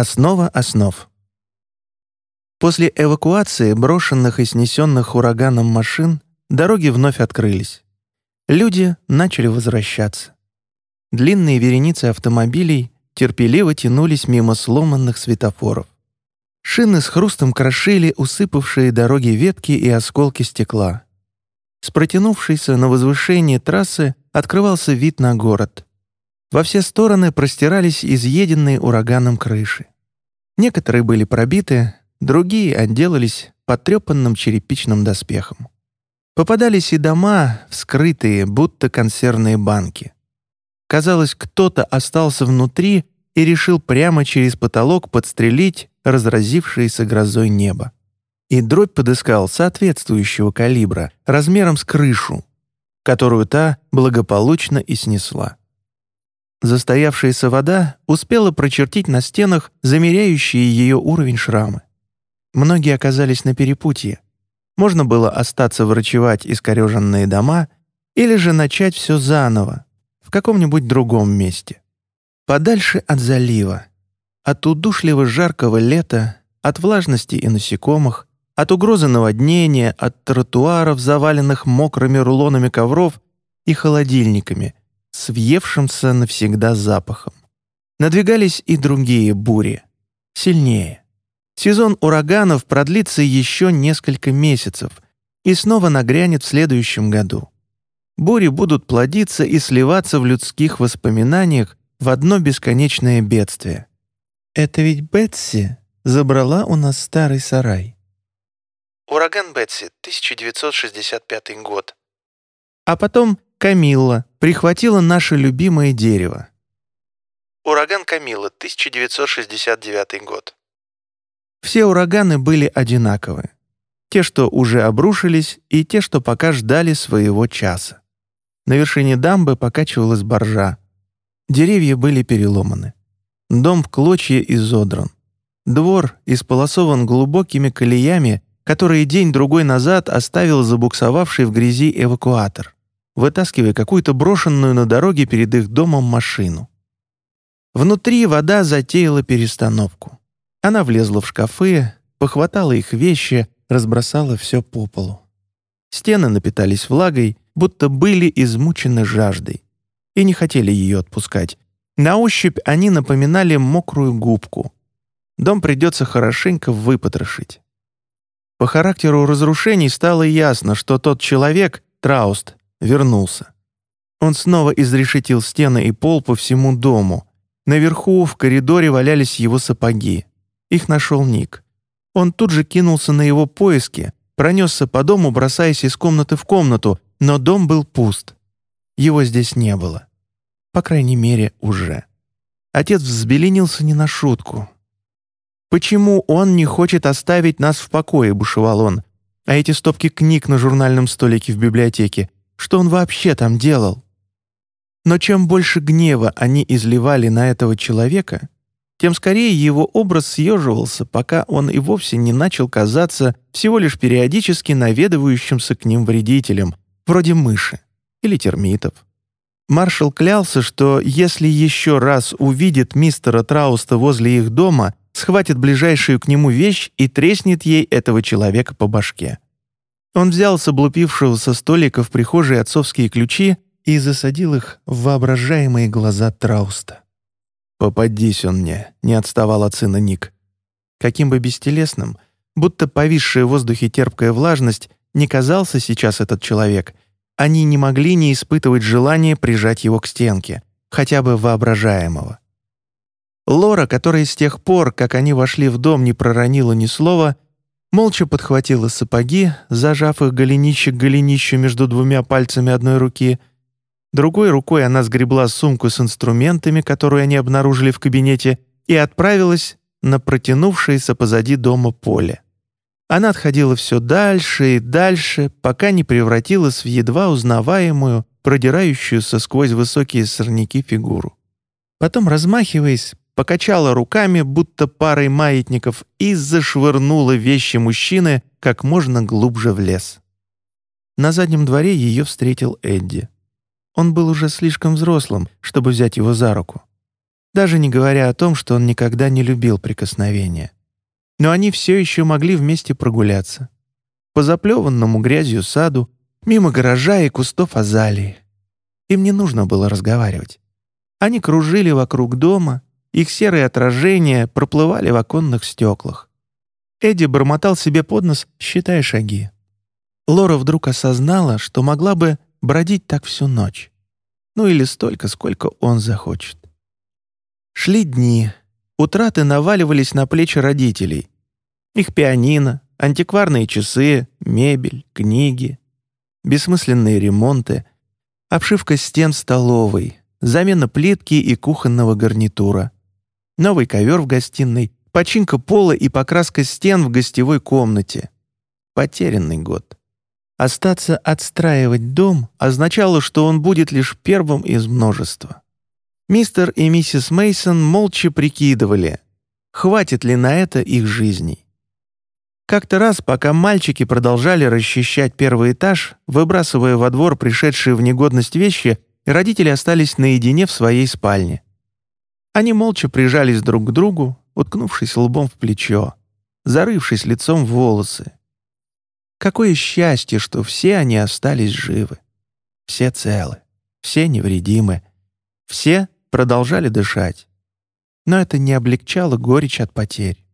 Основа основ. После эвакуации брошенных и снесенных ураганом машин дороги вновь открылись. Люди начали возвращаться. Длинные вереницы автомобилей терпеливо тянулись мимо сломанных светофоров. Шины с хрустом крошили усыпавшие дороги ветки и осколки стекла. С протянувшейся на возвышении трассы открывался вид на город. Во все стороны простирались изъеденные ураганом крыши. Некоторые были пробиты, другие отделались потрепанным черепичным доспехом. Попадались и дома, вскрытые, будто консервные банки. Казалось, кто-то остался внутри и решил прямо через потолок подстрелить разразившееся грозой небо. И дробь подыскал соответствующего калибра, размером с крышу, которую та благополучно и снесла. Застоявшаяся вода успела прочертить на стенах замеряющие ее уровень шрамы. Многие оказались на перепутье. Можно было остаться врачевать искореженные дома или же начать все заново, в каком-нибудь другом месте. Подальше от залива, от удушливо жаркого лета, от влажности и насекомых, от угрозы наводнения, от тротуаров, заваленных мокрыми рулонами ковров и холодильниками, с въевшимся навсегда запахом. Надвигались и другие бури, сильнее. Сезон ураганов продлится еще несколько месяцев и снова нагрянет в следующем году. Бури будут плодиться и сливаться в людских воспоминаниях в одно бесконечное бедствие. «Это ведь Бетси забрала у нас старый сарай». Ураган Бетси, 1965 год. А потом Камилла прихватила наше любимое дерево. Ураган Камилла, 1969 год. Все ураганы были одинаковы. Те, что уже обрушились, и те, что пока ждали своего часа. На вершине дамбы покачивалась боржа. Деревья были переломаны. Дом в клочья изодран. Двор исполосован глубокими колеями, которые день-другой назад оставил забуксовавший в грязи эвакуатор, вытаскивая какую-то брошенную на дороге перед их домом машину. Внутри вода затеяла перестановку. Она влезла в шкафы, похватала их вещи, разбросала все по полу. Стены напитались влагой, будто были измучены жаждой, и не хотели ее отпускать. На ощупь они напоминали мокрую губку. Дом придется хорошенько выпотрошить. По характеру разрушений стало ясно, что тот человек, Трауст, вернулся. Он снова изрешетил стены и пол по всему дому. Наверху в коридоре валялись его сапоги. Их нашел Ник. Он тут же кинулся на его поиски, пронесся по дому, бросаясь из комнаты в комнату, но дом был пуст. Его здесь не было. По крайней мере, уже. Отец взбеленился не на шутку. «Почему он не хочет оставить нас в покое?» — бушевал он. «А эти стопки книг на журнальном столике в библиотеке, что он вообще там делал?» Но чем больше гнева они изливали на этого человека, тем скорее его образ съеживался, пока он и вовсе не начал казаться всего лишь периодически наведывающимся к ним вредителем, вроде мыши или термитов. Маршал клялся, что если еще раз увидит мистера Трауста возле их дома, схватит ближайшую к нему вещь и треснет ей этого человека по башке. Он взял с облупившегося столика в прихожей отцовские ключи и засадил их в воображаемые глаза Трауста. «Попадись он мне», — не отставал от сына Ник. Каким бы бестелесным, будто повисшая в воздухе терпкая влажность, не казался сейчас этот человек, они не могли не испытывать желания прижать его к стенке, хотя бы воображаемого. Лора, которая с тех пор, как они вошли в дом, не проронила ни слова, молча подхватила сапоги, зажав их голенище к голенищу между двумя пальцами одной руки, Другой рукой она сгребла сумку с инструментами, которую они обнаружили в кабинете, и отправилась на протянувшееся позади дома поле. Она отходила все дальше и дальше, пока не превратилась в едва узнаваемую, продирающуюся сквозь высокие сорняки фигуру. Потом, размахиваясь, покачала руками, будто парой маятников, и зашвырнула вещи мужчины как можно глубже в лес. На заднем дворе ее встретил Эдди. Он был уже слишком взрослым, чтобы взять его за руку. даже не говоря о том, что он никогда не любил прикосновения. Но они все еще могли вместе прогуляться. По заплеванному грязью саду, мимо гаража и кустов азалии. Им не нужно было разговаривать. Они кружили вокруг дома, их серые отражения проплывали в оконных стеклах. Эдди бормотал себе под нос, считая шаги. Лора вдруг осознала, что могла бы бродить так всю ночь. Ну или столько, сколько он захочет. Шли дни. Утраты наваливались на плечи родителей. Их пианино, антикварные часы, мебель, книги, бессмысленные ремонты, обшивка стен столовой, замена плитки и кухонного гарнитура, новый ковер в гостиной, починка пола и покраска стен в гостевой комнате. Потерянный год. Остаться отстраивать дом означало, что он будет лишь первым из множества. Мистер и миссис Мейсон молча прикидывали, хватит ли на это их жизней. Как-то раз, пока мальчики продолжали расчищать первый этаж, выбрасывая во двор пришедшие в негодность вещи, родители остались наедине в своей спальне. Они молча прижались друг к другу, уткнувшись лбом в плечо, зарывшись лицом в волосы. Какое счастье, что все они остались живы. Все целы, все невредимы, все продолжали дышать. Но это не облегчало горечь от потерь.